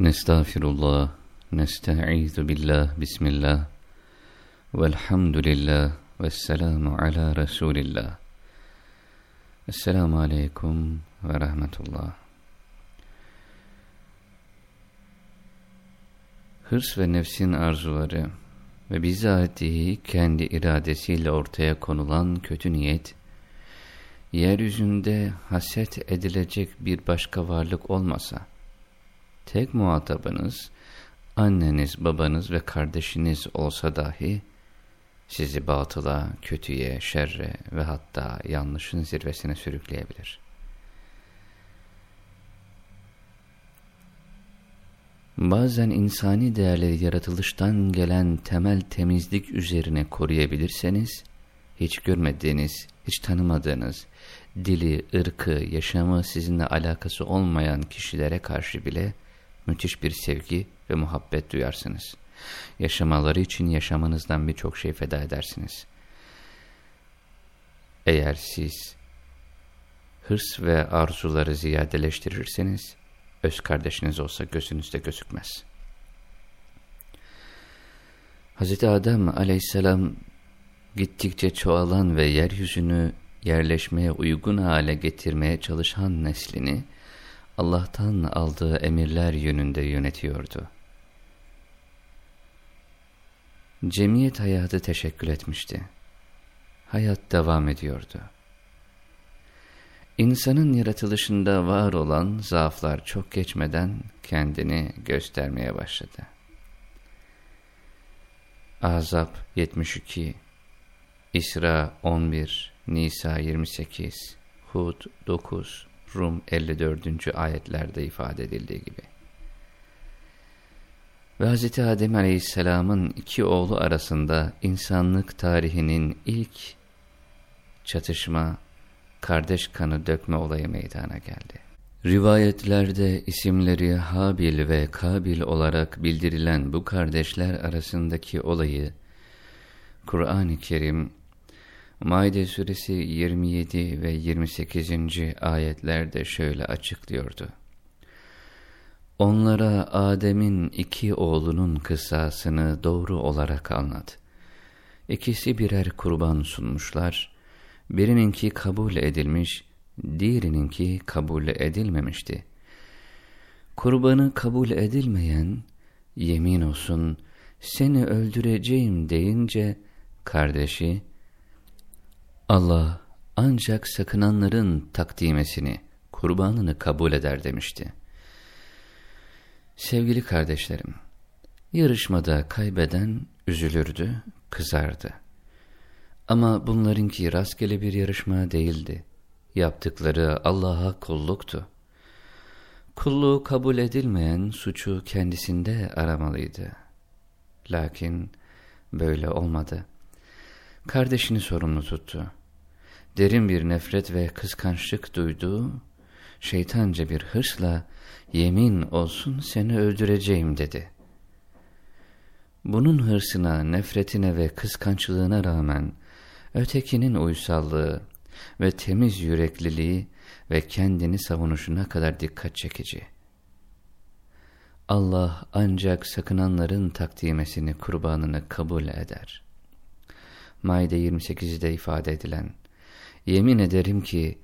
Nestağfirullah, nesta'izu billah, bismillah, velhamdülillah, vesselamu ala Resulillah. Esselamu aleyküm ve rahmetullah. Hırs ve nefsin arzuları ve bizatihi kendi iradesiyle ortaya konulan kötü niyet, yeryüzünde haset edilecek bir başka varlık olmasa, tek muhatabınız, anneniz, babanız ve kardeşiniz olsa dahi, sizi batıla, kötüye, şerre ve hatta yanlışın zirvesine sürükleyebilir. Bazen insani değerleri yaratılıştan gelen temel temizlik üzerine koruyabilirseniz, hiç görmediğiniz, hiç tanımadığınız, dili, ırkı, yaşamı sizinle alakası olmayan kişilere karşı bile müthiş bir sevgi ve muhabbet duyarsınız. Yaşamaları için yaşamanızdan birçok şey feda edersiniz. Eğer siz hırs ve arzuları ziyadeleştirirseniz, öz kardeşiniz olsa gözünüzde gözükmez. Hz. Adem aleyhisselam gittikçe çoğalan ve yeryüzünü yerleşmeye uygun hale getirmeye çalışan neslini Allah'tan aldığı emirler yönünde yönetiyordu. Cemiyet hayatı teşekkül etmişti. Hayat devam ediyordu. İnsanın yaratılışında var olan zaaflar çok geçmeden kendini göstermeye başladı. Azap 72, İsra 11, Nisa 28, Hud 9, Rum 54. ayetlerde ifade edildiği gibi. Ve Hz. Adem Aleyhisselam'ın iki oğlu arasında insanlık tarihinin ilk çatışma, kardeş kanı dökme olayı meydana geldi. Rivayetlerde isimleri Habil ve Kabil olarak bildirilen bu kardeşler arasındaki olayı, Kur'an-ı Kerim, Maide suresi 27 ve 28. ayetlerde şöyle açıklıyordu. Onlara Adem'in iki oğlunun kısasını doğru olarak anlat. İkisi birer kurban sunmuşlar. Birininki kabul edilmiş, diğerininki kabul edilmemişti. Kurbanı kabul edilmeyen, yemin olsun seni öldüreceğim deyince, kardeşi, Allah ancak sakınanların takdimesini, kurbanını kabul eder demişti. Sevgili kardeşlerim, yarışmada kaybeden üzülürdü, kızardı. Ama bunlarınki rastgele bir yarışma değildi. Yaptıkları Allah'a kulluktu. Kulluğu kabul edilmeyen suçu kendisinde aramalıydı. Lakin böyle olmadı. Kardeşini sorumlu tuttu. Derin bir nefret ve kıskançlık duyduğu, şeytanca bir hırsla yemin olsun seni öldüreceğim dedi. Bunun hırsına, nefretine ve kıskançlığına rağmen ötekinin uysallığı ve temiz yürekliliği ve kendini savunuşuna kadar dikkat çekici. Allah ancak sakınanların takdimesini, kurbanını kabul eder. Maide 28'de ifade edilen, Yemin ederim ki,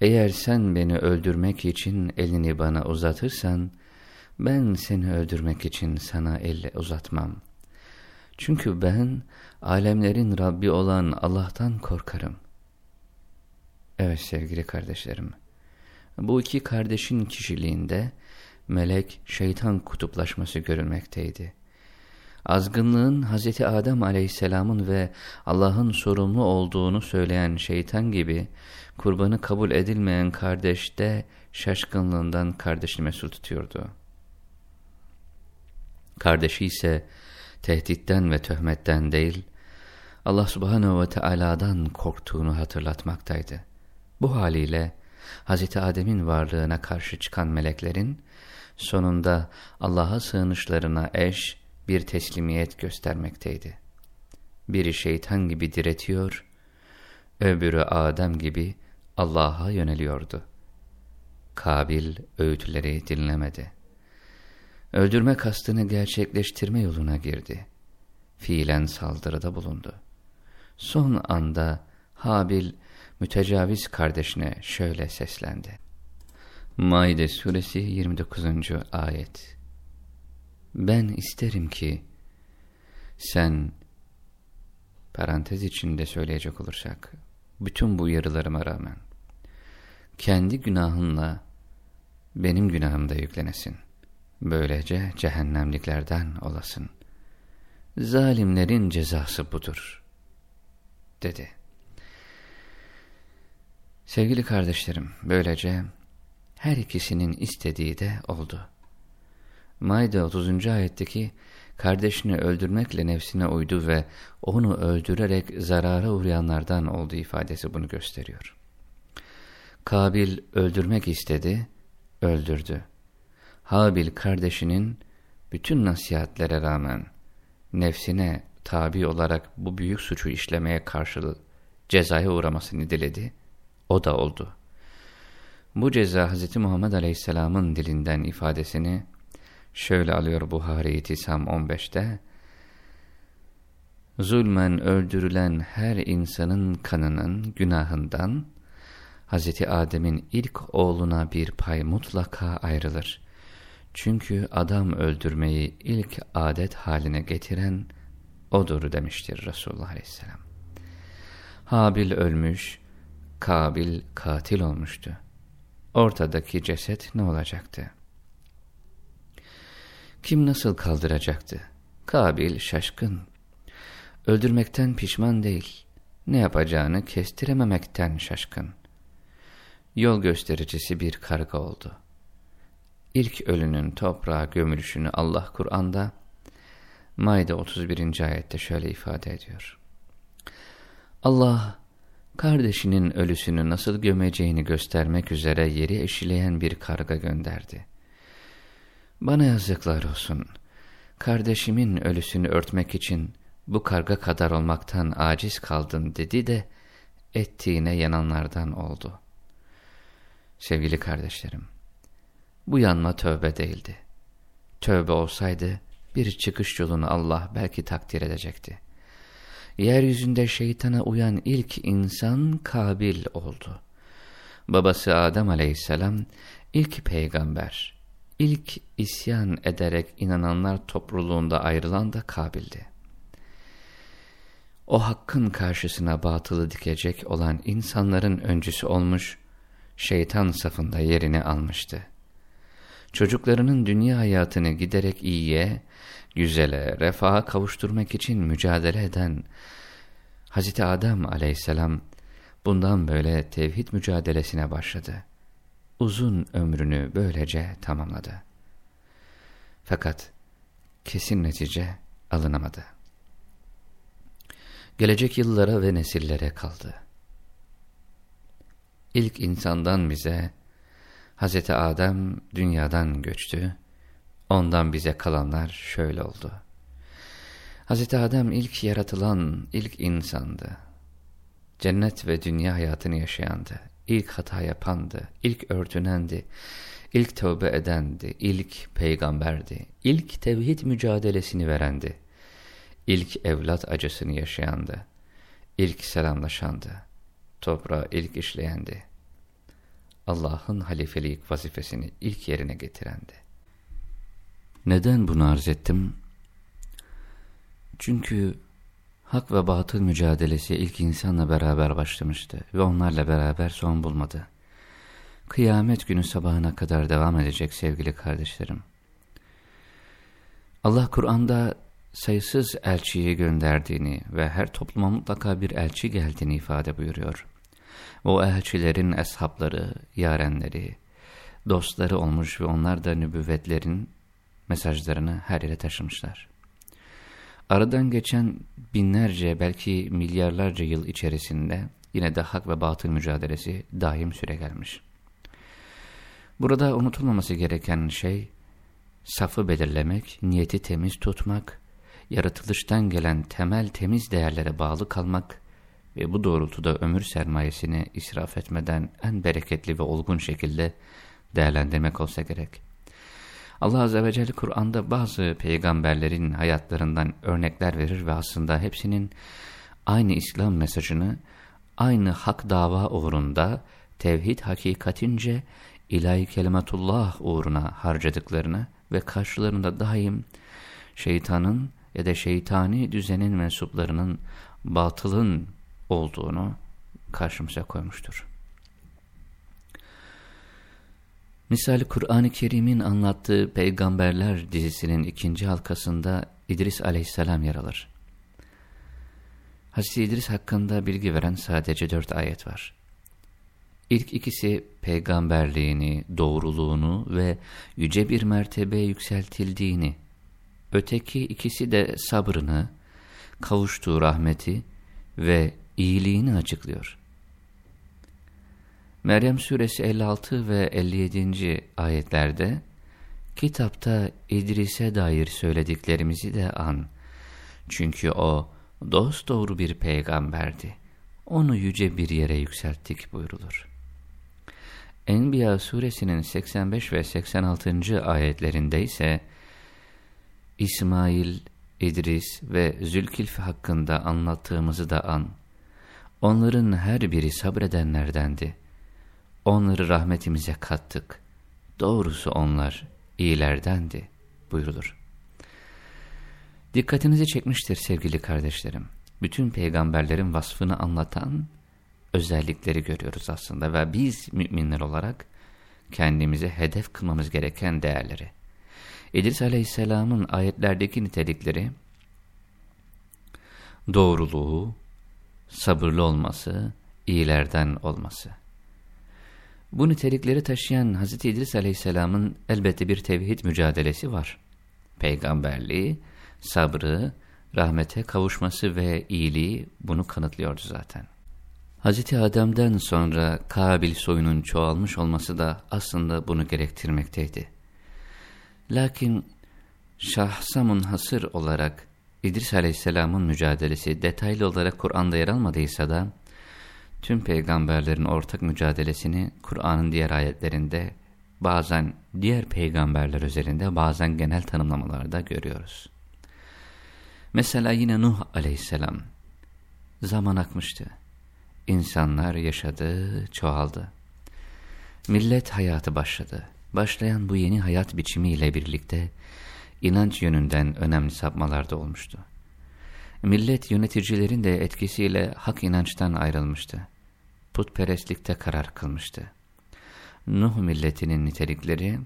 eğer sen beni öldürmek için elini bana uzatırsan, ben seni öldürmek için sana el uzatmam. Çünkü ben alemlerin Rabbi olan Allah'tan korkarım. Evet sevgili kardeşlerim, bu iki kardeşin kişiliğinde melek şeytan kutuplaşması görülmekteydi. Azgınlığın Hz. Adem aleyhisselamın ve Allah'ın sorumlu olduğunu söyleyen şeytan gibi kurbanı kabul edilmeyen kardeş de şaşkınlığından kardeşini mesul tutuyordu. Kardeşi ise tehditten ve töhmetten değil, Allah subhanehu ve Teala'dan korktuğunu hatırlatmaktaydı. Bu haliyle Hz. Adem'in varlığına karşı çıkan meleklerin sonunda Allah'a sığınışlarına eş bir teslimiyet göstermekteydi. Biri şeytan gibi diretiyor, öbürü Adem gibi Allah'a yöneliyordu. Kabil öğütleri dinlemedi. öldürme kastını gerçekleştirme yoluna girdi. Fiilen saldırıda bulundu. Son anda Habil mütecaviz kardeşine şöyle seslendi. Maide suresi 29. ayet Ben isterim ki sen parantez içinde söyleyecek olursak bütün bu uyarılarıma rağmen kendi günahınla benim günahım da yüklenesin. Böylece cehennemliklerden olasın. Zalimlerin cezası budur, dedi. Sevgili kardeşlerim, böylece her ikisinin istediği de oldu. Maide 30. ayetteki kardeşini öldürmekle nefsine uydu ve onu öldürerek zarara uğrayanlardan olduğu ifadesi bunu gösteriyor. Kabil öldürmek istedi, öldürdü. Habil kardeşinin bütün nasihatlere rağmen nefsine tabi olarak bu büyük suçu işlemeye karşılığı cezaya uğramasını diledi. O da oldu. Bu ceza Hz. Muhammed Aleyhisselam'ın dilinden ifadesini şöyle alıyor Buhari İtisam 15'te. Zulmen öldürülen her insanın kanının günahından Hz. Adem'in ilk oğluna bir pay mutlaka ayrılır. Çünkü adam öldürmeyi ilk adet haline getiren odur demiştir Resulullah Aleyhisselam. Habil ölmüş, Kabil katil olmuştu. Ortadaki ceset ne olacaktı? Kim nasıl kaldıracaktı? Kabil şaşkın. Öldürmekten pişman değil. Ne yapacağını kestirememekten şaşkın. Yol göstericisi bir karga oldu. İlk ölünün toprağa gömülüşünü Allah Kur'an'da Maide 31. ayette şöyle ifade ediyor. Allah kardeşinin ölüsünü nasıl gömeceğini göstermek üzere yeri eşileyen bir karga gönderdi. Bana yazıklar olsun. Kardeşimin ölüsünü örtmek için bu karga kadar olmaktan aciz kaldın dedi de ettiğine yananlardan oldu. Sevgili kardeşlerim, bu yanma tövbe değildi. Tövbe olsaydı bir çıkış yolunu Allah belki takdir edecekti. Yeryüzünde şeytana uyan ilk insan Kabil oldu. Babası Adem aleyhisselam ilk peygamber, ilk isyan ederek inananlar topluluğunda ayrılan da Kabil'di. O hakkın karşısına batılı dikecek olan insanların öncüsü olmuş, şeytan safında yerini almıştı. Çocuklarının dünya hayatını giderek iyiye, güzele, refaha kavuşturmak için mücadele eden Hz. Adem aleyhisselam bundan böyle tevhid mücadelesine başladı. Uzun ömrünü böylece tamamladı. Fakat kesin netice alınamadı. Gelecek yıllara ve nesillere kaldı. İlk insandan bize Hz. Adem dünyadan göçtü Ondan bize kalanlar şöyle oldu. Hz. Adem ilk yaratılan ilk insandı. Cennet ve dünya hayatını yaşayandı. İlk hata yapandı. İlk örtünendi. İlk tövbe edendi. İlk peygamberdi. İlk tevhid mücadelesini verendi. İlk evlat acısını yaşayandı. İlk selamlaşandı. Toprağı ilk işleyendi. Allah'ın halifelik vazifesini ilk yerine getirendi. Neden bunu arz ettim? Çünkü hak ve batıl mücadelesi ilk insanla beraber başlamıştı ve onlarla beraber son bulmadı. Kıyamet günü sabahına kadar devam edecek sevgili kardeşlerim. Allah Kur'an'da sayısız elçiyi gönderdiğini ve her topluma mutlaka bir elçi geldiğini ifade buyuruyor. O elçilerin eshapları, yarenleri, dostları olmuş ve onlar da nübüvvetlerin mesajlarını her yere taşımışlar. Aradan geçen binlerce belki milyarlarca yıl içerisinde yine de hak ve batıl mücadelesi daim süre gelmiş. Burada unutulmaması gereken şey safı belirlemek, niyeti temiz tutmak, yaratılıştan gelen temel temiz değerlere bağlı kalmak ve bu doğrultuda ömür sermayesini israf etmeden en bereketli ve olgun şekilde değerlendirmek olsa gerek. Allah Azze ve Celle Kur'an'da bazı peygamberlerin hayatlarından örnekler verir ve aslında hepsinin aynı İslam mesajını aynı hak dava uğrunda tevhid hakikatince ilahi kelimetullah uğruna harcadıklarını ve karşılarında daim şeytanın ya da şeytani düzenin mensuplarının batılın olduğunu karşımıza koymuştur. Misali Kur'an-ı Kerim'in anlattığı Peygamberler dizisinin ikinci halkasında İdris aleyhisselam yer alır. Hazreti İdris hakkında bilgi veren sadece dört ayet var. İlk ikisi peygamberliğini, doğruluğunu ve yüce bir mertebeye yükseltildiğini, öteki ikisi de sabrını, kavuştuğu rahmeti ve iyiliğini açıklıyor. Meryem suresi 56 ve 57. ayetlerde kitapta İdris'e dair söylediklerimizi de an. Çünkü o dost doğru bir peygamberdi. Onu yüce bir yere yükselttik buyrulur. Enbiya suresinin 85 ve 86. ayetlerinde ise İsmail, İdris ve Zülkifl hakkında anlattığımızı da an. Onların her biri sabredenlerdendi. Onları rahmetimize kattık. Doğrusu onlar iyilerdendi buyurulur. Dikkatinizi çekmiştir sevgili kardeşlerim. Bütün peygamberlerin vasfını anlatan özellikleri görüyoruz aslında ve biz müminler olarak kendimize hedef kılmamız gereken değerleri. İdris Aleyhisselam'ın ayetlerdeki nitelikleri doğruluğu, sabırlı olması, iyilerden olması. Bu nitelikleri taşıyan Hz. İdris Aleyhisselam'ın elbette bir tevhid mücadelesi var. Peygamberliği, sabrı, rahmete kavuşması ve iyiliği bunu kanıtlıyordu zaten. Hz. Adem'den sonra Kabil soyunun çoğalmış olması da aslında bunu gerektirmekteydi. Lakin şahsa munhasır olarak İdris Aleyhisselam'ın mücadelesi detaylı olarak Kur'an'da yer almadıysa da tüm peygamberlerin ortak mücadelesini Kur'an'ın diğer ayetlerinde bazen diğer peygamberler üzerinde bazen genel tanımlamalarda görüyoruz. Mesela yine Nuh aleyhisselam zaman akmıştı. İnsanlar yaşadı, çoğaldı. Millet hayatı başladı. Başlayan bu yeni hayat biçimiyle birlikte inanç yönünden önemli sapmalar da olmuştu. Millet yöneticilerin de etkisiyle hak inançtan ayrılmıştı. Putperestlikte karar kılmıştı. Nuh milletinin nitelikleri,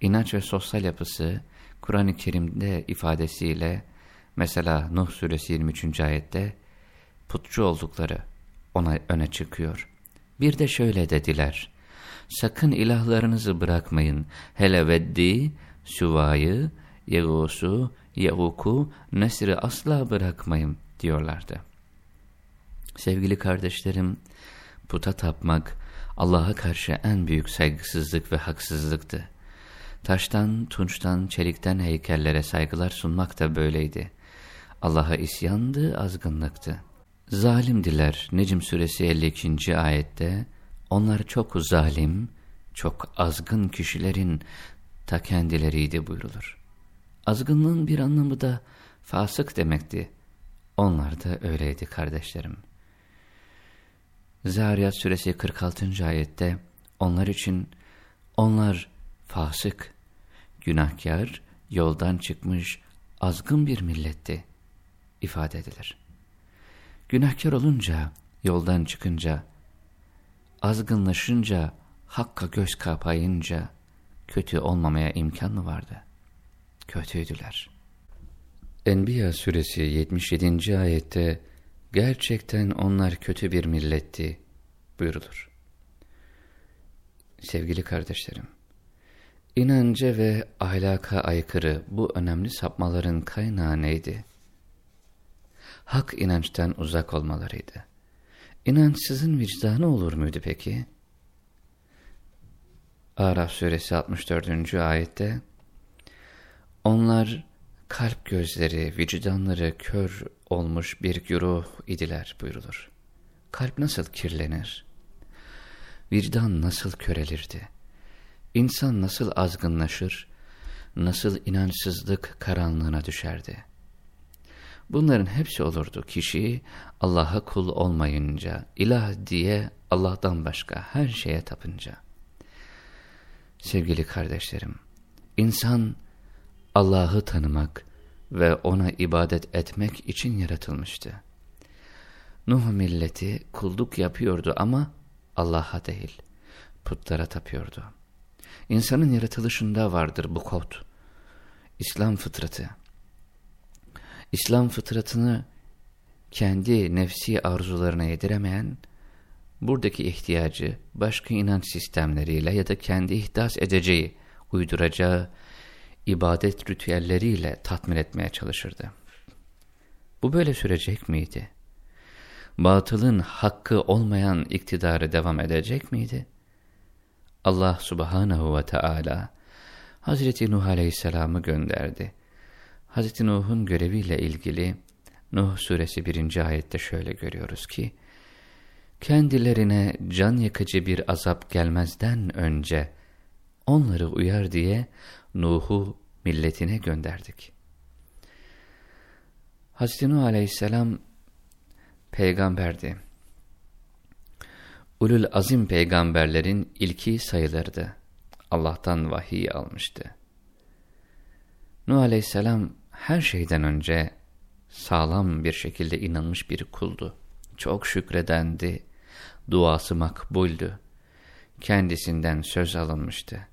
inanç ve sosyal yapısı Kur'an-ı Kerim'de ifadesiyle mesela Nuh suresi 23. ayette putçu oldukları ona öne çıkıyor. Bir de şöyle dediler. Sakın ilahlarınızı bırakmayın. Hele Veddi, Süva'yı, Yegus'u, Yehuk'u, Nesr'i asla bırakmayın diyorlardı. Sevgili kardeşlerim, puta tapmak Allah'a karşı en büyük saygısızlık ve haksızlıktı. Taştan, tunçtan, çelikten heykellere saygılar sunmak da böyleydi. Allah'a isyandı, azgınlıktı. Zalimdiler Necm suresi 52. ayette onlar çok zalim, çok azgın kişilerin ta kendileriydi buyrulur. Azgınlığın bir anlamı da fasık demekti. Onlar da öyleydi kardeşlerim. Zariyat suresi 46. ayette onlar için onlar fasık, günahkar, yoldan çıkmış azgın bir milletti ifade edilir. Günahkar olunca, yoldan çıkınca, azgınlaşınca, hakka göz kapayınca kötü olmamaya imkan mı vardı? Kötüydüler. Enbiya suresi 77. ayette gerçekten onlar kötü bir milletti buyurulur. Sevgili kardeşlerim, inanca ve ahlaka aykırı bu önemli sapmaların kaynağı neydi? hak inançtan uzak olmalarıydı. İnançsızın vicdanı olur muydu peki? Araf suresi 64. ayette Onlar kalp gözleri, vicdanları kör olmuş bir güruh idiler buyrulur. Kalp nasıl kirlenir? Vicdan nasıl körelirdi? İnsan nasıl azgınlaşır? nasıl inançsızlık karanlığına düşerdi. Bunların hepsi olurdu kişi Allah'a kul olmayınca, ilah diye Allah'tan başka her şeye tapınca. Sevgili kardeşlerim, insan Allah'ı tanımak ve ona ibadet etmek için yaratılmıştı. Nuh milleti kulluk yapıyordu ama Allah'a değil, putlara tapıyordu. İnsanın yaratılışında vardır bu kod. İslam fıtratı. İslam fıtratını kendi nefsi arzularına yediremeyen, buradaki ihtiyacı başka inanç sistemleriyle ya da kendi ihdas edeceği, uyduracağı ibadet ritüelleriyle tatmin etmeye çalışırdı. Bu böyle sürecek miydi? Batılın hakkı olmayan iktidarı devam edecek miydi? Allah subhanahu ve Teala Hazreti Nuh aleyhisselamı gönderdi. Hazreti Nuh'un göreviyle ilgili Nuh suresi 1. ayette şöyle görüyoruz ki, kendilerine can yakıcı bir azap gelmezden önce onları uyar diye Nuh'u milletine gönderdik. Hazreti Nuh aleyhisselam peygamberdi. Ulul azim peygamberlerin ilki sayılırdı. Allah'tan vahiy almıştı. Nuh aleyhisselam her şeyden önce sağlam bir şekilde inanmış bir kuldu. Çok şükredendi, duası makbuldü. Kendisinden söz alınmıştı.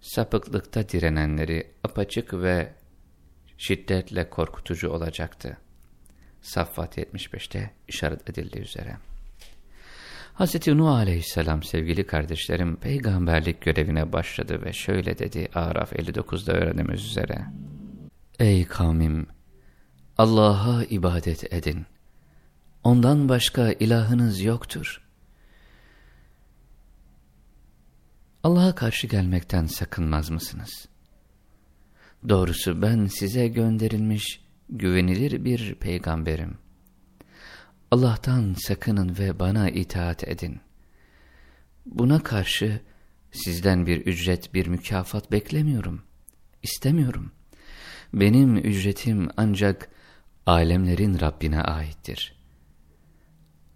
Sapıklıkta direnenleri apaçık ve şiddetle korkutucu olacaktı. Saffat 75'te işaret edildiği üzere. Hz. Nuh aleyhisselam sevgili kardeşlerim peygamberlik görevine başladı ve şöyle dedi Araf 59'da öğrenimiz üzere. Ey kavmim! Allah'a ibadet edin. Ondan başka ilahınız yoktur. Allah'a karşı gelmekten sakınmaz mısınız? Doğrusu ben size gönderilmiş güvenilir bir peygamberim. Allah'tan sakının ve bana itaat edin. Buna karşı sizden bir ücret, bir mükafat beklemiyorum. İstemiyorum. Benim ücretim ancak alemlerin Rabbine aittir.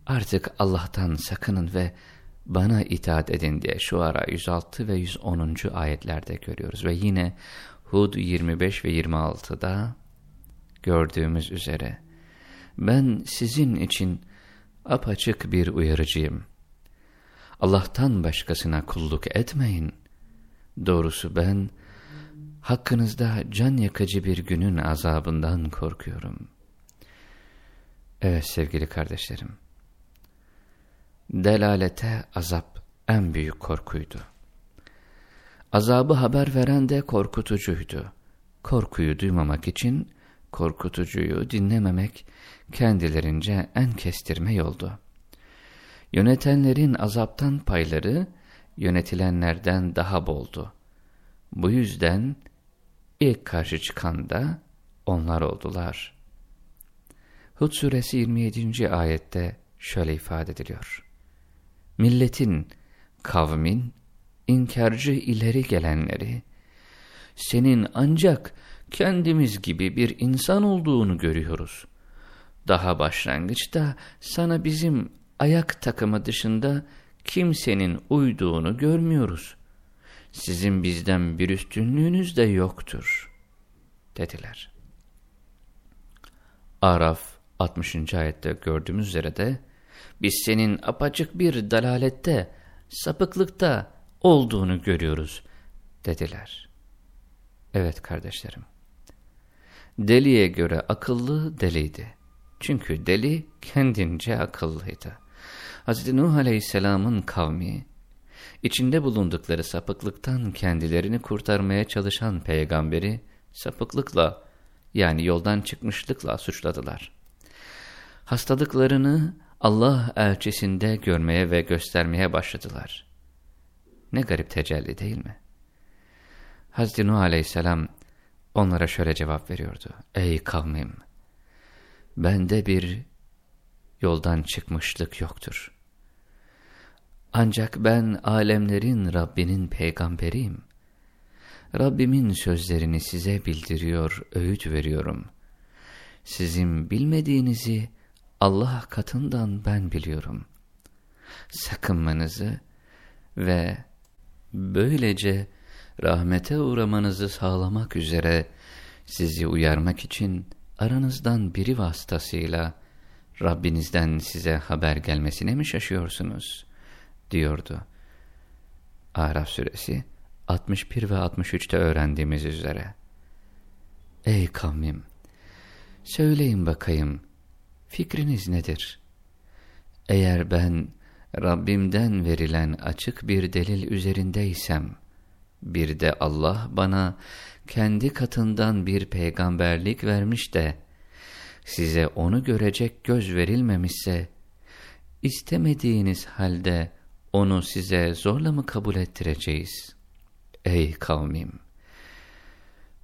Artık Allah'tan sakının ve bana itaat edin diye şu ara 106 ve 110. ayetlerde görüyoruz. Ve yine Hud 25 ve 26'da gördüğümüz üzere ben sizin için apaçık bir uyarıcıyım. Allah'tan başkasına kulluk etmeyin. Doğrusu ben hakkınızda can yakıcı bir günün azabından korkuyorum. Evet sevgili kardeşlerim, delalete azap en büyük korkuydu. Azabı haber veren de korkutucuydu. Korkuyu duymamak için korkutucuyu dinlememek kendilerince en kestirme yoldu. Yönetenlerin azaptan payları yönetilenlerden daha boldu. Bu yüzden ilk karşı çıkan da onlar oldular. Hud suresi 27. ayette şöyle ifade ediliyor. Milletin, kavmin, inkarcı ileri gelenleri, senin ancak kendimiz gibi bir insan olduğunu görüyoruz. Daha başlangıçta sana bizim ayak takımı dışında kimsenin uyduğunu görmüyoruz. Sizin bizden bir üstünlüğünüz de yoktur, dediler. Araf 60. ayette gördüğümüz üzere de, biz senin apaçık bir dalalette, sapıklıkta olduğunu görüyoruz, dediler. Evet kardeşlerim, deliye göre akıllı deliydi. Çünkü deli kendince akıllıydı. Hz. Nuh Aleyhisselam'ın kavmi, içinde bulundukları sapıklıktan kendilerini kurtarmaya çalışan peygamberi sapıklıkla yani yoldan çıkmışlıkla suçladılar. Hastalıklarını Allah elçisinde görmeye ve göstermeye başladılar. Ne garip tecelli değil mi? Hazreti Nuh Aleyhisselam onlara şöyle cevap veriyordu. Ey kavmim! bende bir yoldan çıkmışlık yoktur. Ancak ben alemlerin Rabbinin peygamberiyim. Rabbimin sözlerini size bildiriyor, öğüt veriyorum. Sizin bilmediğinizi Allah katından ben biliyorum. Sakınmanızı ve böylece rahmete uğramanızı sağlamak üzere sizi uyarmak için aranızdan biri vasıtasıyla Rabbinizden size haber gelmesine mi şaşıyorsunuz? diyordu. Araf suresi 61 ve 63'te öğrendiğimiz üzere. Ey kavmim! Söyleyin bakayım, fikriniz nedir? Eğer ben Rabbimden verilen açık bir delil üzerindeysem, bir de Allah bana kendi katından bir peygamberlik vermiş de, size onu görecek göz verilmemişse, istemediğiniz halde onu size zorla mı kabul ettireceğiz? Ey kavmim!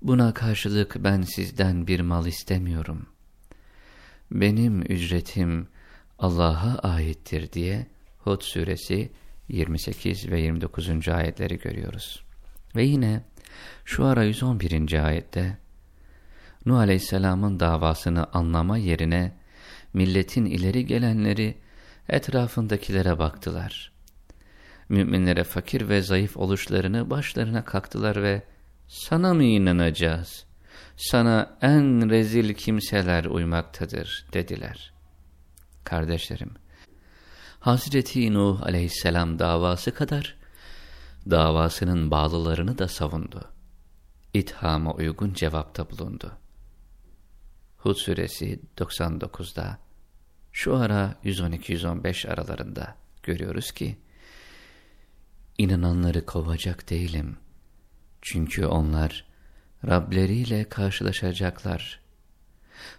Buna karşılık ben sizden bir mal istemiyorum. Benim ücretim Allah'a aittir diye Hud suresi 28 ve 29. ayetleri görüyoruz. Ve yine şu ara 111. ayette Nuh Aleyhisselam'ın davasını anlama yerine milletin ileri gelenleri etrafındakilere baktılar. Müminlere fakir ve zayıf oluşlarını başlarına kaktılar ve sana mı inanacağız? Sana en rezil kimseler uymaktadır dediler. Kardeşlerim, Hazreti Nuh aleyhisselam davası kadar davasının bağlılarını da savundu. İthama uygun cevapta bulundu. Hud suresi 99'da şu ara 112-115 aralarında görüyoruz ki inananları kovacak değilim. Çünkü onlar Rableriyle karşılaşacaklar.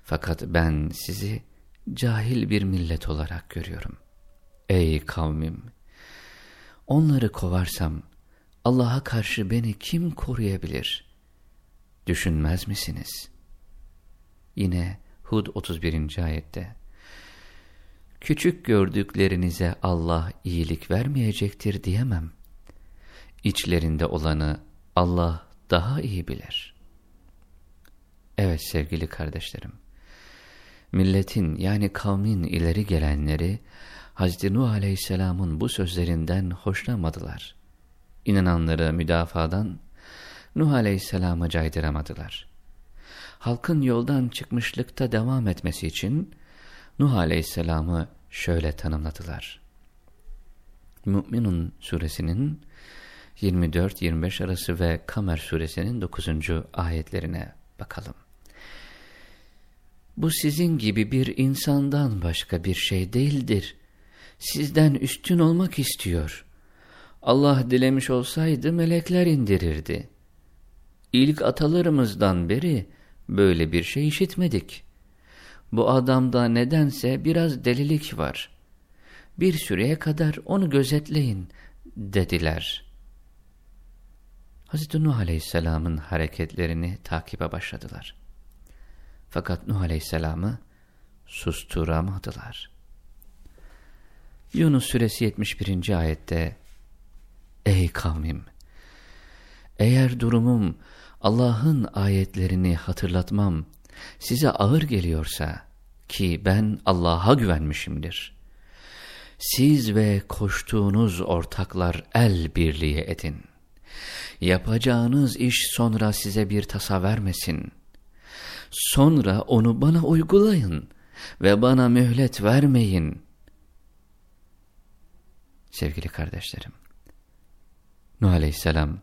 Fakat ben sizi cahil bir millet olarak görüyorum. Ey kavmim! Onları kovarsam Allah'a karşı beni kim koruyabilir? Düşünmez misiniz? Yine Hud 31. ayette Küçük gördüklerinize Allah iyilik vermeyecektir diyemem. İçlerinde olanı Allah daha iyi bilir. Evet sevgili kardeşlerim, milletin yani kavmin ileri gelenleri Hazreti Nuh Aleyhisselam'ın bu sözlerinden hoşlanmadılar. İnananları müdafadan Nuh Aleyhisselam'ı caydıramadılar. Halkın yoldan çıkmışlıkta devam etmesi için Nuh Aleyhisselam'ı şöyle tanımladılar. Mü'minun suresinin 24-25 arası ve Kamer suresinin 9. ayetlerine bakalım. Bu sizin gibi bir insandan başka bir şey değildir. Sizden üstün olmak istiyor. Allah dilemiş olsaydı melekler indirirdi. İlk atalarımızdan beri böyle bir şey işitmedik. Bu adamda nedense biraz delilik var. Bir süreye kadar onu gözetleyin dediler.'' Hz. Nuh Aleyhisselam'ın hareketlerini takibe başladılar. Fakat Nuh Aleyhisselam'ı susturamadılar. Yunus suresi 71. ayette Ey kavmim! Eğer durumum Allah'ın ayetlerini hatırlatmam size ağır geliyorsa ki ben Allah'a güvenmişimdir. Siz ve koştuğunuz ortaklar el birliği edin. Yapacağınız iş sonra size bir tasa vermesin. Sonra onu bana uygulayın ve bana mühlet vermeyin. Sevgili kardeşlerim, Nuh Aleyhisselam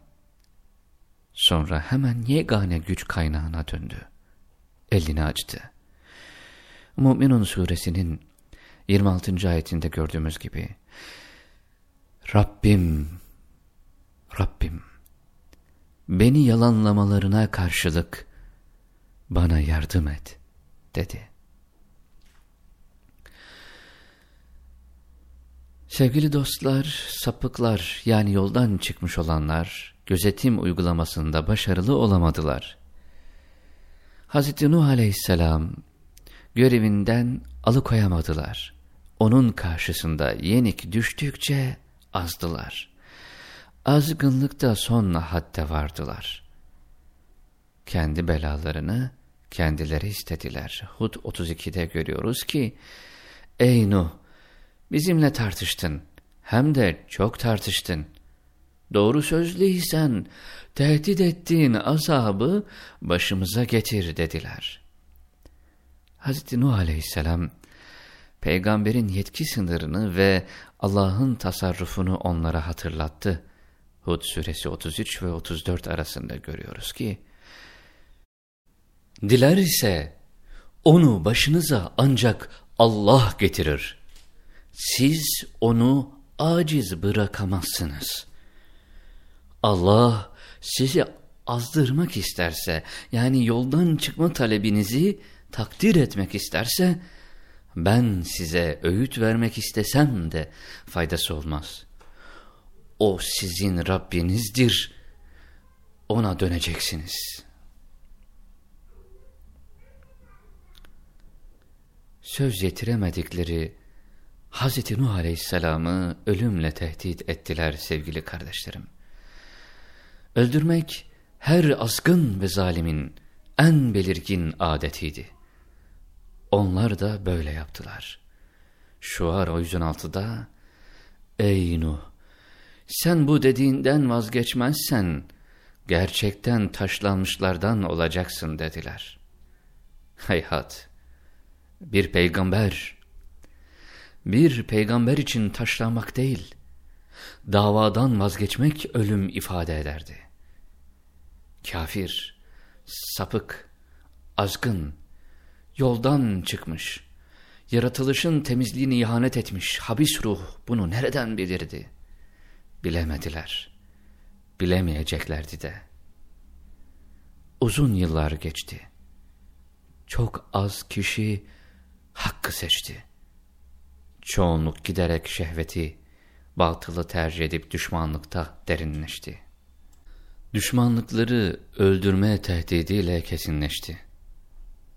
sonra hemen yegane güç kaynağına döndü. Elini açtı. Mü'minun suresinin 26. ayetinde gördüğümüz gibi Rabbim, Rabbim beni yalanlamalarına karşılık bana yardım et dedi. Sevgili dostlar, sapıklar yani yoldan çıkmış olanlar gözetim uygulamasında başarılı olamadılar. Hz. Nuh aleyhisselam görevinden alıkoyamadılar. Onun karşısında yenik düştükçe azdılar azgınlıkta son hadde vardılar. kendi belalarını kendileri istediler. Hud 32'de görüyoruz ki, Ey Nuh, bizimle tartıştın, hem de çok tartıştın. Doğru sözlüysen, tehdit ettiğin azabı başımıza getir dediler. Hz. Nuh aleyhisselam, peygamberin yetki sınırını ve Allah'ın tasarrufunu onlara hatırlattı. Hud suresi 33 ve 34 arasında görüyoruz ki, Diler ise onu başınıza ancak Allah getirir. Siz onu aciz bırakamazsınız. Allah sizi azdırmak isterse, yani yoldan çıkma talebinizi takdir etmek isterse, ben size öğüt vermek istesem de faydası olmaz. O sizin Rabbinizdir, ona döneceksiniz. Söz yetiremedikleri Hz. Nuh Aleyhisselam'ı ölümle tehdit ettiler sevgili kardeşlerim. Öldürmek her azgın ve zalimin en belirgin adetiydi. Onlar da böyle yaptılar. Şuar o 116'da Ey Nuh! Sen bu dediğinden vazgeçmezsen gerçekten taşlanmışlardan olacaksın dediler. Hayhat! Bir peygamber, bir peygamber için taşlanmak değil, davadan vazgeçmek ölüm ifade ederdi. Kafir, sapık, azgın, yoldan çıkmış, yaratılışın temizliğini ihanet etmiş habis ruh bunu nereden bilirdi? Bilemediler, bilemeyeceklerdi de. Uzun yıllar geçti. Çok az kişi hakkı seçti. Çoğunluk giderek şehveti, batılı tercih edip düşmanlıkta derinleşti. Düşmanlıkları öldürme tehdidiyle kesinleşti.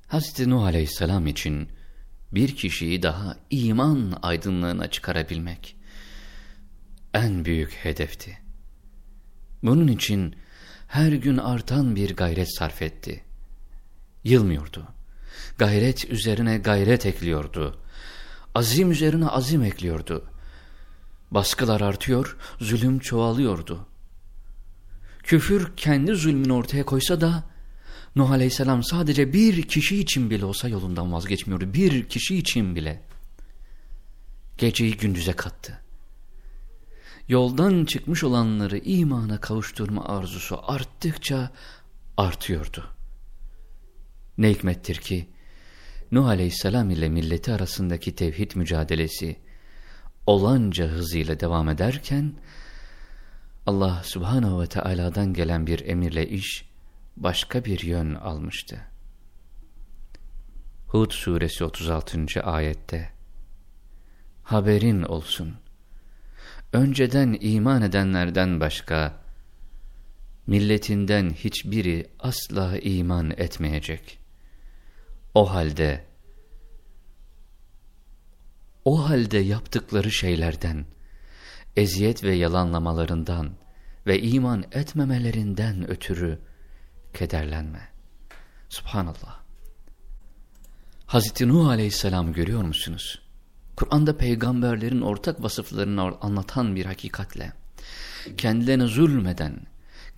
Hz. Nuh Aleyhisselam için bir kişiyi daha iman aydınlığına çıkarabilmek en büyük hedefti. Bunun için her gün artan bir gayret sarf etti. Yılmıyordu. Gayret üzerine gayret ekliyordu. Azim üzerine azim ekliyordu. Baskılar artıyor, zulüm çoğalıyordu. Küfür kendi zulmünü ortaya koysa da Nuh Aleyhisselam sadece bir kişi için bile olsa yolundan vazgeçmiyordu. Bir kişi için bile. Geceyi gündüze kattı. Yoldan çıkmış olanları imana kavuşturma arzusu arttıkça artıyordu. Ne hikmettir ki Nuh Aleyhisselam ile milleti arasındaki tevhid mücadelesi olanca hızıyla devam ederken Allah Subhanahu ve Taala'dan gelen bir emirle iş başka bir yön almıştı. Hud suresi 36. ayette Haberin olsun. Önceden iman edenlerden başka milletinden hiçbiri asla iman etmeyecek. O halde o halde yaptıkları şeylerden, eziyet ve yalanlamalarından ve iman etmemelerinden ötürü kederlenme. Subhanallah. Hazreti Nuh Aleyhisselam görüyor musunuz? Kur'an'da peygamberlerin ortak vasıflarını anlatan bir hakikatle, kendilerine zulmeden,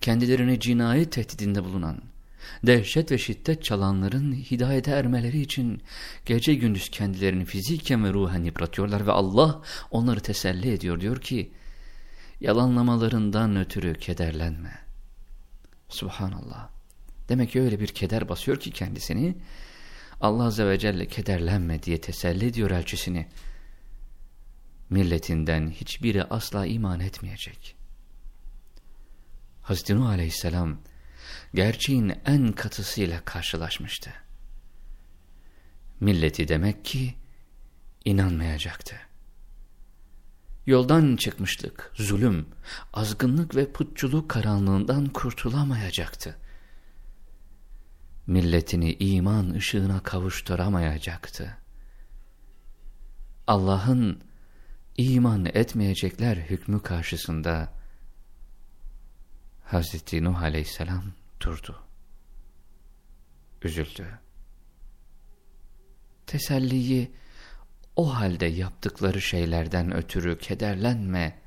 kendilerine cinayet tehdidinde bulunan, dehşet ve şiddet çalanların hidayete ermeleri için gece gündüz kendilerini fiziken ve ruhen yıpratıyorlar ve Allah onları teselli ediyor. Diyor ki, yalanlamalarından ötürü kederlenme. Subhanallah. Demek ki öyle bir keder basıyor ki kendisini, Allah Azze ve Celle kederlenme diye teselli ediyor elçisini. Milletinden hiçbiri asla iman etmeyecek. Hazreti Nuh Aleyhisselam, gerçeğin en katısıyla karşılaşmıştı. Milleti demek ki inanmayacaktı. Yoldan çıkmışlık, zulüm, azgınlık ve putçuluk karanlığından kurtulamayacaktı. Milletini iman ışığına kavuşturamayacaktı. Allah'ın iman etmeyecekler hükmü karşısında Hazreti Nuh Aleyhisselam durdu. üzüldü. Teselliyi o halde yaptıkları şeylerden ötürü kederlenme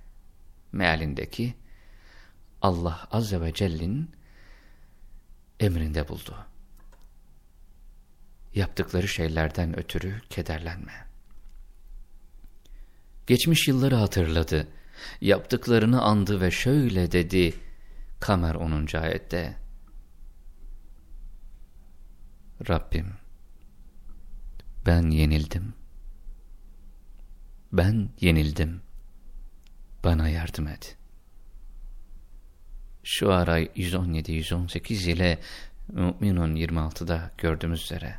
mealindeki Allah Azze ve Celle'nin emrinde buldu. Yaptıkları şeylerden ötürü kederlenme. Geçmiş yılları hatırladı. Yaptıklarını andı ve şöyle dedi. Kamer 10. ayette. Rabbim, ben yenildim. Ben yenildim. Bana yardım et. Şu ara 117-118 ile Mü'minun 26'da gördüğümüz üzere.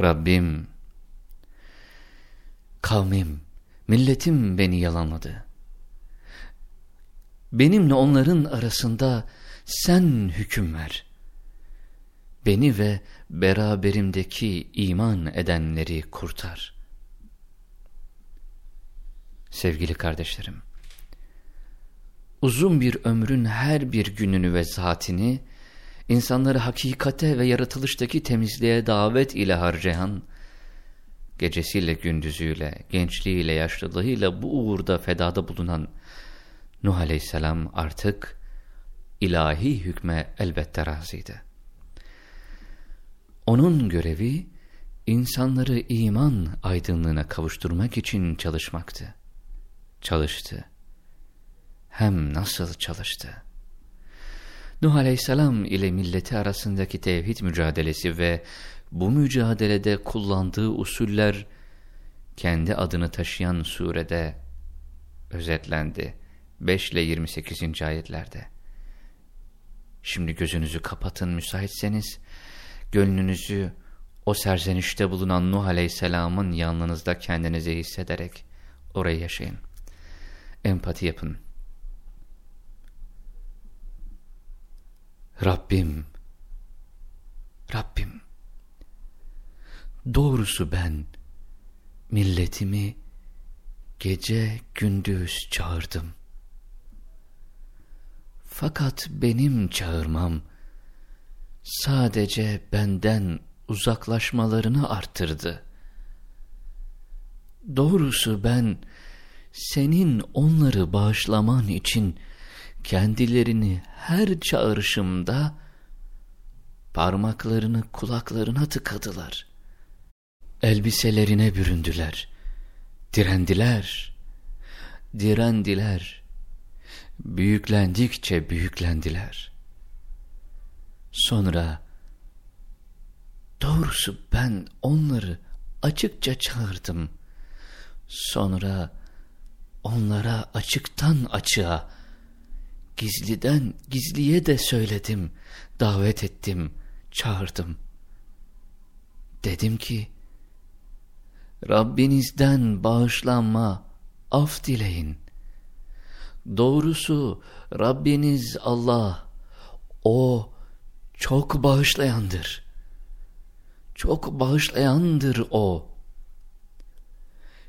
Rabbim, kavmim, milletim beni yalanladı. Benimle onların arasında sen hüküm ver. Beni ve beraberimdeki iman edenleri kurtar. Sevgili kardeşlerim, uzun bir ömrün her bir gününü ve saatini, insanları hakikate ve yaratılıştaki temizliğe davet ile harcayan, gecesiyle gündüzüyle, gençliğiyle yaşlılığıyla bu uğurda fedada bulunan Nuh Aleyhisselam artık ilahi hükme elbette razıydı. Onun görevi insanları iman aydınlığına kavuşturmak için çalışmaktı. Çalıştı. Hem nasıl çalıştı? Nuh Aleyhisselam ile milleti arasındaki tevhid mücadelesi ve bu mücadelede kullandığı usuller kendi adını taşıyan surede özetlendi. 5 ile 28. ayetlerde. Şimdi gözünüzü kapatın müsaitseniz, gönlünüzü o serzenişte bulunan Nuh Aleyhisselam'ın yanınızda kendinizi hissederek orayı yaşayın. Empati yapın. Rabbim, Rabbim, doğrusu ben milletimi gece gündüz çağırdım. Fakat benim çağırmam sadece benden uzaklaşmalarını arttırdı. Doğrusu ben senin onları bağışlaman için kendilerini her çağrışımda parmaklarını kulaklarına tıkadılar. Elbiselerine büründüler. Direndiler. Direndiler. Büyüklendikçe büyüklendiler. Sonra doğrusu ben onları açıkça çağırdım. Sonra onlara açıktan açığa, gizliden gizliye de söyledim, davet ettim, çağırdım. Dedim ki, Rabbinizden bağışlanma, af dileyin. Doğrusu Rabbiniz Allah, O çok bağışlayandır. Çok bağışlayandır O.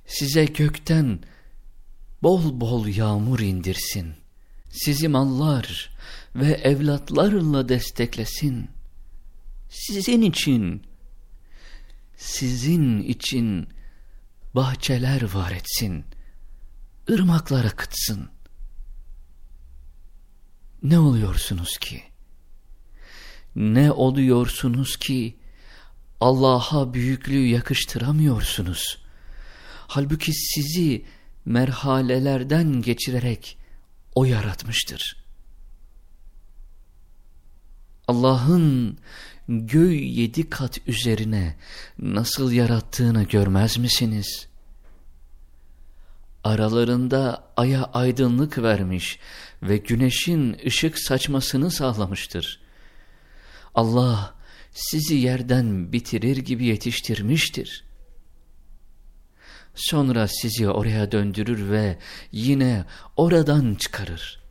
Size gökten bol bol yağmur indirsin. Sizi mallar ve evlatlarla desteklesin. Sizin için, sizin için bahçeler var etsin. ırmaklar akıtsın. Ne oluyorsunuz ki? Ne oluyorsunuz ki Allah'a büyüklüğü yakıştıramıyorsunuz? Halbuki sizi merhalelerden geçirerek O yaratmıştır. Allah'ın göğü yedi kat üzerine nasıl yarattığını görmez misiniz? Aralarında aya aydınlık vermiş ve güneşin ışık saçmasını sağlamıştır. Allah sizi yerden bitirir gibi yetiştirmiştir. Sonra sizi oraya döndürür ve yine oradan çıkarır.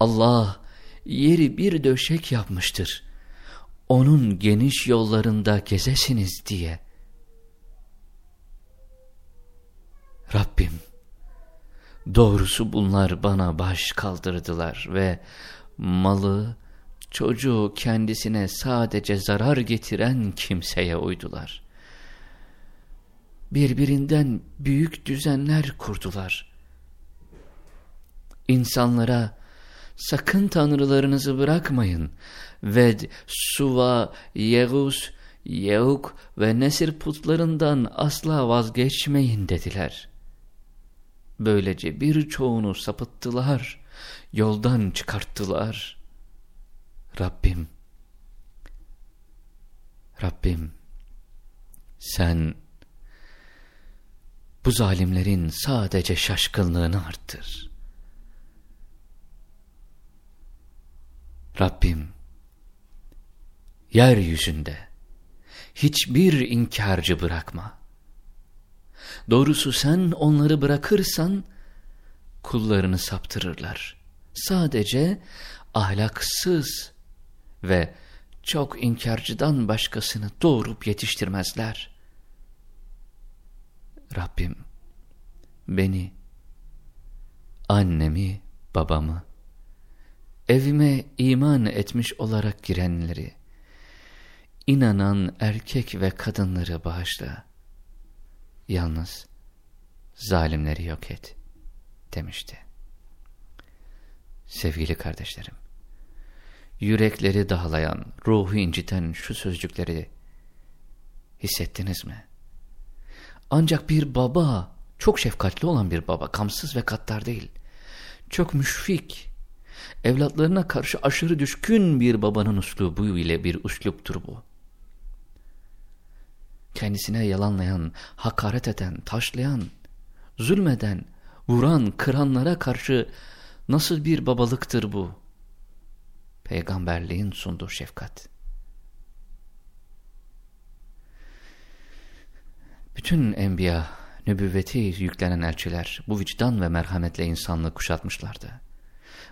Allah yeri bir döşek yapmıştır. Onun geniş yollarında gezesiniz diye. Rabbim, doğrusu bunlar bana baş kaldırdılar ve malı, çocuğu kendisine sadece zarar getiren kimseye uydular. Birbirinden büyük düzenler kurdular. İnsanlara sakın tanrılarınızı bırakmayın. Ved, Suva, Yeğus, Yeuk ve Nesir putlarından asla vazgeçmeyin dediler. Böylece birçoğunu sapıttılar, yoldan çıkarttılar. Rabbim, Rabbim, sen bu zalimlerin sadece şaşkınlığını arttır. Rabbim, yeryüzünde hiçbir inkarcı bırakma. Doğrusu sen onları bırakırsan kullarını saptırırlar. Sadece ahlaksız ve çok inkarcıdan başkasını doğurup yetiştirmezler. Rabbim beni, annemi, babamı, evime iman etmiş olarak girenleri, inanan erkek ve kadınları bağışla. Yalnız zalimleri yok et demişti. Sevgili kardeşlerim, yürekleri dağlayan, ruhu inciten şu sözcükleri hissettiniz mi? Ancak bir baba, çok şefkatli olan bir baba, kamsız ve kattar değil, çok müşfik, evlatlarına karşı aşırı düşkün bir babanın uslubu ile bir usluptur bu kendisine yalanlayan, hakaret eden, taşlayan, zulmeden, vuran, kıranlara karşı nasıl bir babalıktır bu? Peygamberliğin sunduğu şefkat. Bütün enbiya, nübüvveti yüklenen elçiler bu vicdan ve merhametle insanlığı kuşatmışlardı.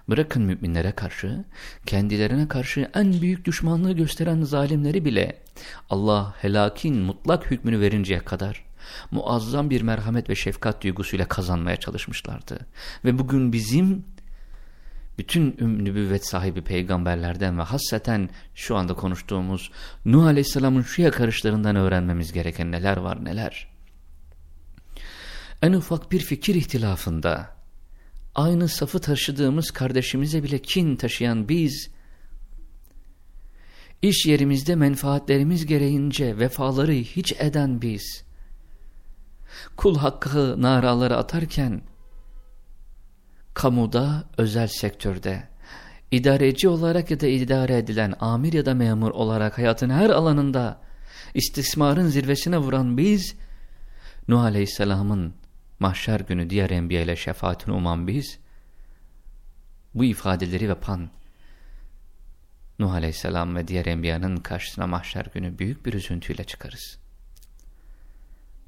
Bırakın müminlere karşı, kendilerine karşı en büyük düşmanlığı gösteren zalimleri bile Allah helakin mutlak hükmünü verinceye kadar muazzam bir merhamet ve şefkat duygusuyla kazanmaya çalışmışlardı. Ve bugün bizim bütün nübüvvet sahibi peygamberlerden ve hasreten şu anda konuştuğumuz Nuh Aleyhisselam'ın şu yakarışlarından öğrenmemiz gereken neler var neler. En ufak bir fikir ihtilafında aynı safı taşıdığımız kardeşimize bile kin taşıyan biz, iş yerimizde menfaatlerimiz gereğince vefaları hiç eden biz, kul hakkı naraları atarken, kamuda, özel sektörde, idareci olarak ya da idare edilen amir ya da memur olarak hayatın her alanında istismarın zirvesine vuran biz, Nuh Aleyhisselam'ın mahşer günü diğer enbiya ile şefaatini uman biz, bu ifadeleri yapan Nuh Aleyhisselam ve diğer enbiyanın karşısına mahşer günü büyük bir üzüntüyle çıkarız.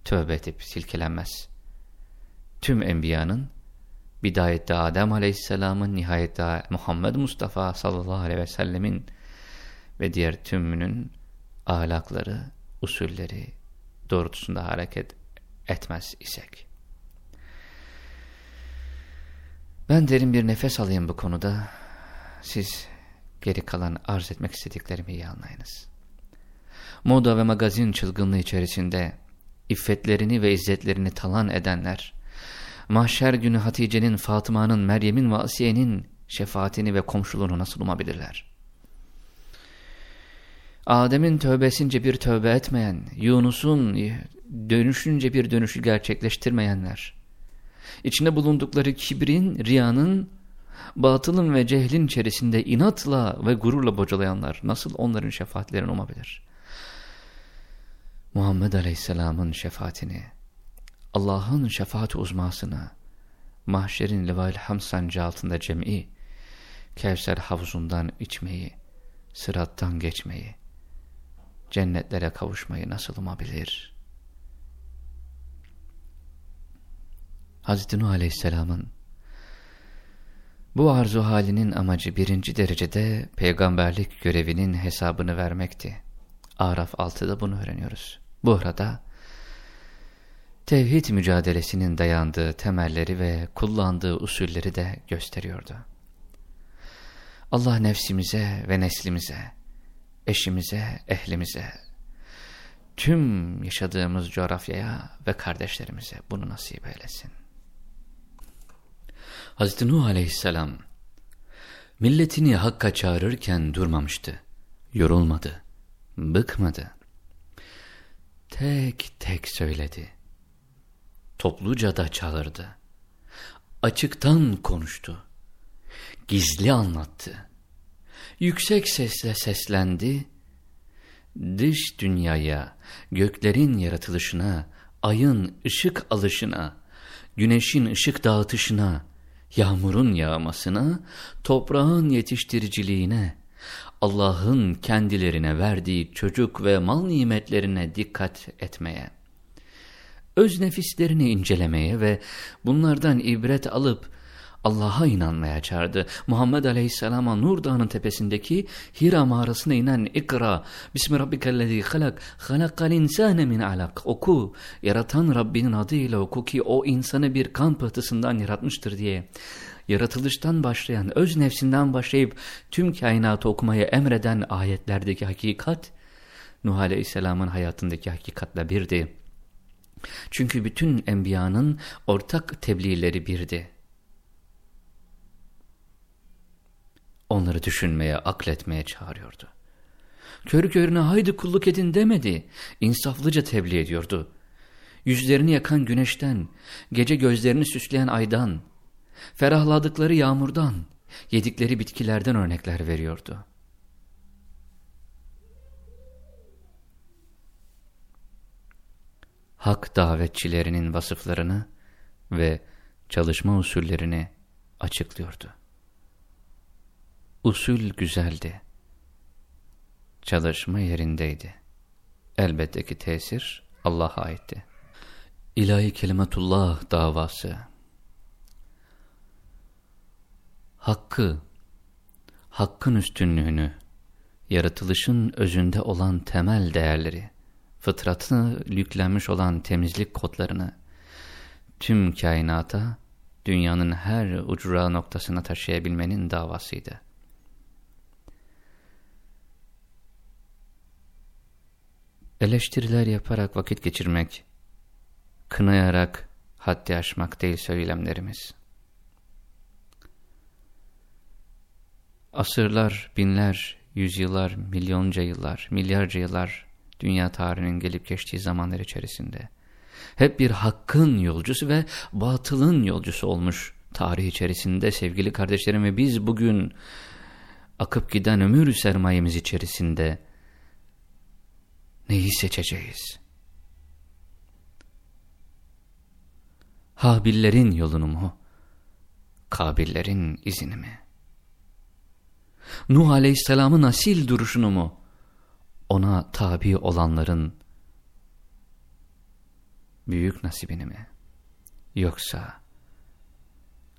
Tövbe edip silkelenmez. Tüm enbiyanın, bidayette Adem Aleyhisselam'ın, nihayette Muhammed Mustafa sallallahu aleyhi ve sellemin ve diğer tümünün ahlakları, usulleri doğrultusunda hareket etmez isek. Ben derin bir nefes alayım bu konuda. Siz geri kalan arz etmek istediklerimi iyi anlayınız. Moda ve magazin çılgınlığı içerisinde iffetlerini ve izzetlerini talan edenler, mahşer günü Hatice'nin, Fatıma'nın, Meryem'in ve Asiye'nin şefaatini ve komşuluğunu nasıl umabilirler? Adem'in tövbesince bir tövbe etmeyen, Yunus'un dönüşünce bir dönüşü gerçekleştirmeyenler, içinde bulundukları kibrin, riyanın, batılın ve cehlin içerisinde inatla ve gururla bocalayanlar nasıl onların şefaatlerini umabilir? Muhammed Aleyhisselam'ın şefaatini, Allah'ın şefaat uzmasını, mahşerin levail ham sancı altında cem'i, Kevser havuzundan içmeyi, sırattan geçmeyi, cennetlere kavuşmayı nasıl umabilir? Hazreti Nuh Aleyhisselam'ın bu arzu halinin amacı birinci derecede peygamberlik görevinin hesabını vermekti. Araf 6'da bunu öğreniyoruz. Bu arada tevhid mücadelesinin dayandığı temelleri ve kullandığı usulleri de gösteriyordu. Allah nefsimize ve neslimize, eşimize, ehlimize, tüm yaşadığımız coğrafyaya ve kardeşlerimize bunu nasip eylesin. Hazreti Nuh aleyhisselam milletini hakka çağırırken durmamıştı, yorulmadı, bıkmadı. Tek tek söyledi. Topluca da çağırdı. Açıktan konuştu. Gizli anlattı. Yüksek sesle seslendi. Dış dünyaya, göklerin yaratılışına, ayın ışık alışına, güneşin ışık dağıtışına, yağmurun yağmasına, toprağın yetiştiriciliğine, Allah'ın kendilerine verdiği çocuk ve mal nimetlerine dikkat etmeye, öz nefislerini incelemeye ve bunlardan ibret alıp Allah'a inanmaya çağırdı. Muhammed Aleyhisselam'a Nur Dağı'nın tepesindeki Hira mağarasına inen ikra. Bismi rabbikellezi halak. Halakal insane min alak. Oku. Yaratan Rabbinin adıyla oku ki o insanı bir kan pıhtısından yaratmıştır diye. Yaratılıştan başlayan, öz nefsinden başlayıp tüm kainatı okumaya emreden ayetlerdeki hakikat, Nuh Aleyhisselam'ın hayatındaki hakikatle birdi. Çünkü bütün enbiyanın ortak tebliğleri birdi. Onları düşünmeye, akletmeye çağırıyordu. Körü körüne haydi kulluk edin demedi. İnsaflıca tebliğ ediyordu. Yüzlerini yakan güneşten, gece gözlerini süsleyen aydan, ferahladıkları yağmurdan, yedikleri bitkilerden örnekler veriyordu. Hak davetçilerinin vasıflarını ve çalışma usullerini açıklıyordu. Usul güzeldi. Çalışma yerindeydi. Elbette ki tesir Allah'a aitti. İlahi kelimetullah davası. Hakkı, hakkın üstünlüğünü, yaratılışın özünde olan temel değerleri, fıtratını yüklenmiş olan temizlik kodlarını, tüm kainata, dünyanın her ucra noktasına taşıyabilmenin davasıydı. Eleştiriler yaparak vakit geçirmek, kınayarak haddi aşmak değil söylemlerimiz. Asırlar, binler, yüzyıllar, milyonca yıllar, milyarca yıllar dünya tarihinin gelip geçtiği zamanlar içerisinde hep bir hakkın yolcusu ve batılın yolcusu olmuş tarih içerisinde sevgili kardeşlerim ve biz bugün akıp giden ömür sermayemiz içerisinde neyi seçeceğiz? Habillerin yolunu mu? Kabillerin izini mi? Nuh Aleyhisselam'ın asil duruşunu mu? Ona tabi olanların büyük nasibini mi? Yoksa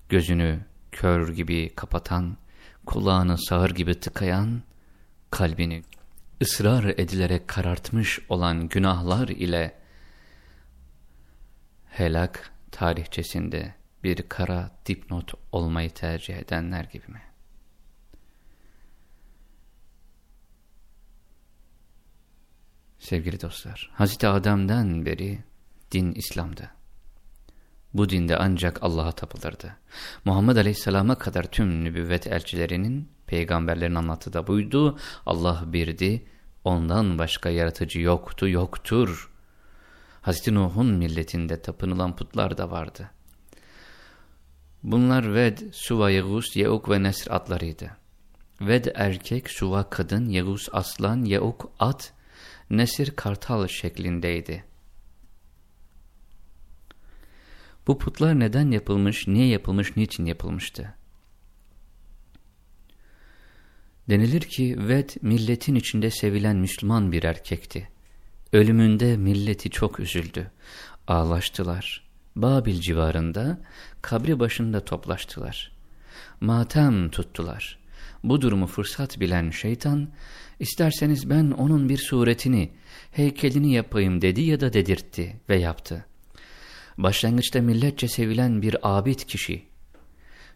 gözünü kör gibi kapatan, kulağını sağır gibi tıkayan, kalbini ısrar edilerek karartmış olan günahlar ile helak tarihçesinde bir kara dipnot olmayı tercih edenler gibi mi? Sevgili dostlar, Hazreti Adem'den beri din İslam'dı. Bu dinde ancak Allah'a tapılırdı. Muhammed Aleyhisselam'a kadar tüm nübüvvet elçilerinin, peygamberlerin anlattığı da buydu. Allah birdi, ondan başka yaratıcı yoktu, yoktur. Hazreti Nuh'un milletinde tapınılan putlar da vardı. Bunlar Ved, Suva, Yegus, Yeuk ve Nesr adlarıydı. Ved erkek, Suva kadın, Yegus aslan, Yeuk at, Nesir kartal şeklindeydi. Bu putlar neden yapılmış, niye yapılmış, niçin yapılmıştı? Denilir ki Ved milletin içinde sevilen Müslüman bir erkekti. Ölümünde milleti çok üzüldü. Ağlaştılar. Babil civarında kabri başında toplaştılar. Matem tuttular. Bu durumu fırsat bilen şeytan, isterseniz ben onun bir suretini, heykelini yapayım dedi ya da dedirtti ve yaptı. Başlangıçta milletçe sevilen bir abid kişi.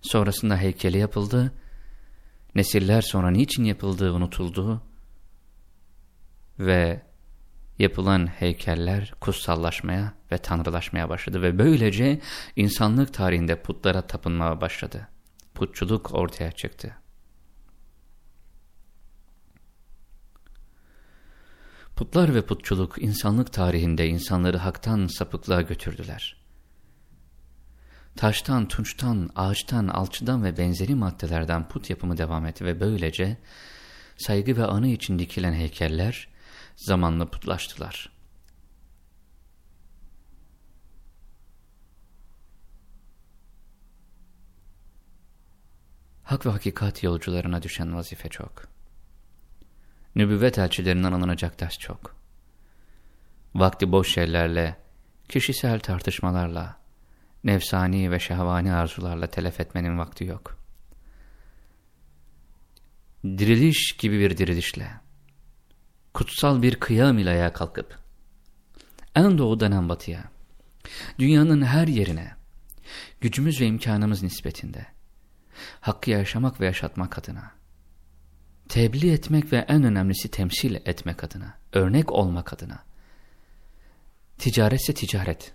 Sonrasında heykeli yapıldı. Nesiller sonra niçin yapıldığı unutuldu ve yapılan heykeller kutsallaşmaya ve tanrılaşmaya başladı ve böylece insanlık tarihinde putlara tapınmaya başladı. Putçuluk ortaya çıktı. Putlar ve putçuluk insanlık tarihinde insanları haktan sapıklığa götürdüler. Taştan, tunçtan, ağaçtan, alçıdan ve benzeri maddelerden put yapımı devam etti ve böylece saygı ve anı için dikilen heykeller zamanla putlaştılar. Hak ve hakikat yolcularına düşen vazife çok. Nübüvvet elçilerinden alınacak ders çok. Vakti boş şeylerle, kişisel tartışmalarla, nefsani ve şehvani arzularla telef etmenin vakti yok. Diriliş gibi bir dirilişle, kutsal bir kıyam ile ayağa kalkıp, en doğudan en batıya, dünyanın her yerine, gücümüz ve imkanımız nispetinde, hakkı yaşamak ve yaşatmak adına, tebliğ etmek ve en önemlisi temsil etmek adına, örnek olmak adına, ticaretse ticaret,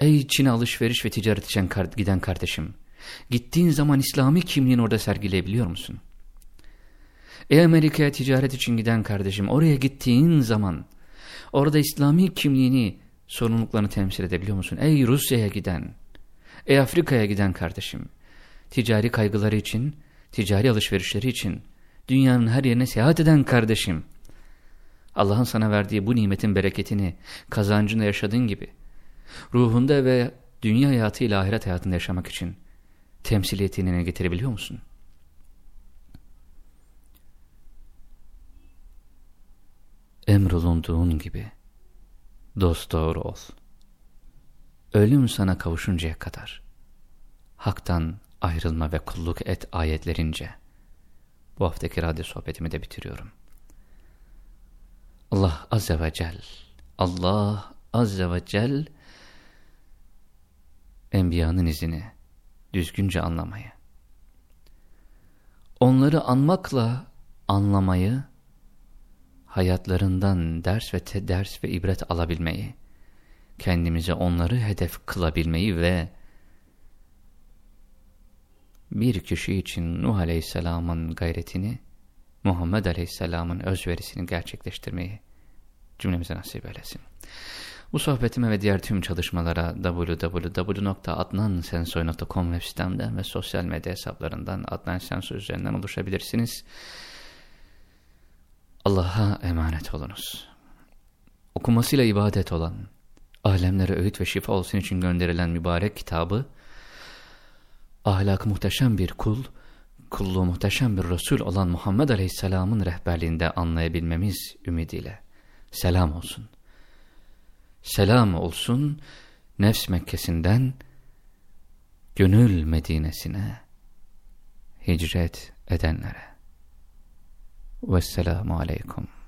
Ey Çin'e alışveriş ve ticaret için giden kardeşim, gittiğin zaman İslami kimliğini orada sergileyebiliyor musun? Ey Amerika'ya ticaret için giden kardeşim, oraya gittiğin zaman orada İslami kimliğini, sorumluluklarını temsil edebiliyor musun? Ey Rusya'ya giden, ey Afrika'ya giden kardeşim, ticari kaygıları için, ticari alışverişleri için, dünyanın her yerine seyahat eden kardeşim, Allah'ın sana verdiği bu nimetin bereketini, kazancını yaşadığın gibi, ruhunda ve dünya hayatıyla ahiret hayatında yaşamak için temsiliyetini getirebiliyor musun? Emrolunduğun gibi dost ol. Ölüm sana kavuşuncaya kadar haktan ayrılma ve kulluk et ayetlerince bu haftaki radyo sohbetimi de bitiriyorum. Allah Azze ve Celle Allah Azze ve Celle Enbiyanın izini düzgünce anlamayı, onları anmakla anlamayı, hayatlarından ders ve te ders ve ibret alabilmeyi, kendimize onları hedef kılabilmeyi ve bir kişi için Nuh Aleyhisselam'ın gayretini, Muhammed Aleyhisselam'ın özverisini gerçekleştirmeyi cümlemize nasip eylesin. Bu sohbetime ve diğer tüm çalışmalara www.adnansensoy.com web sitemden ve sosyal medya hesaplarından Adnan Sensoy üzerinden ulaşabilirsiniz. Allah'a emanet olunuz. Okumasıyla ibadet olan, alemlere öğüt ve şifa olsun için gönderilen mübarek kitabı, ahlakı muhteşem bir kul, kulluğu muhteşem bir Resul olan Muhammed Aleyhisselam'ın rehberliğinde anlayabilmemiz ümidiyle. Selam olsun selam olsun nefs Mekke'sinden gönül Medine'sine hicret edenlere. Vesselamu Aleyküm.